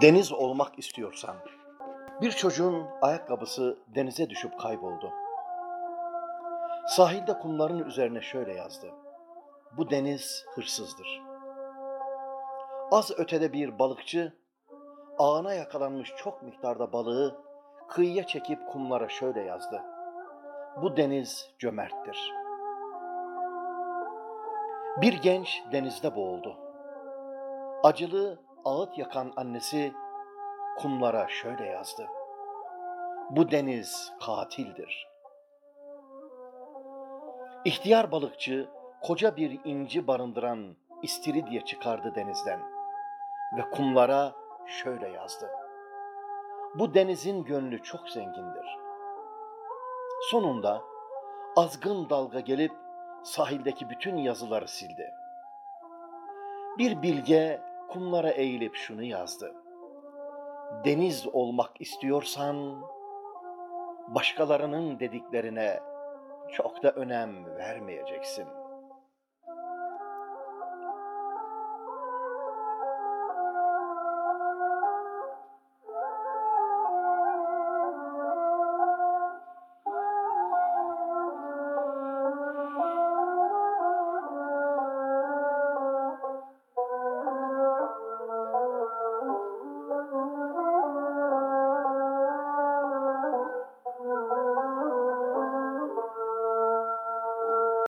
Deniz olmak istiyorsan. Bir çocuğun ayakkabısı denize düşüp kayboldu. Sahilde kumların üzerine şöyle yazdı. Bu deniz hırsızdır. Az ötede bir balıkçı ağına yakalanmış çok miktarda balığı kıyıya çekip kumlara şöyle yazdı. Bu deniz cömerttir. Bir genç denizde boğuldu. Acılı ağıt yakan annesi kumlara şöyle yazdı. Bu deniz katildir. İhtiyar balıkçı koca bir inci barındıran istiridye çıkardı denizden ve kumlara şöyle yazdı. Bu denizin gönlü çok zengindir. Sonunda azgın dalga gelip sahildeki bütün yazıları sildi. Bir bilge kumlara eğilip şunu yazdı. Deniz olmak istiyorsan başkalarının dediklerine çok da önem vermeyeceksin.''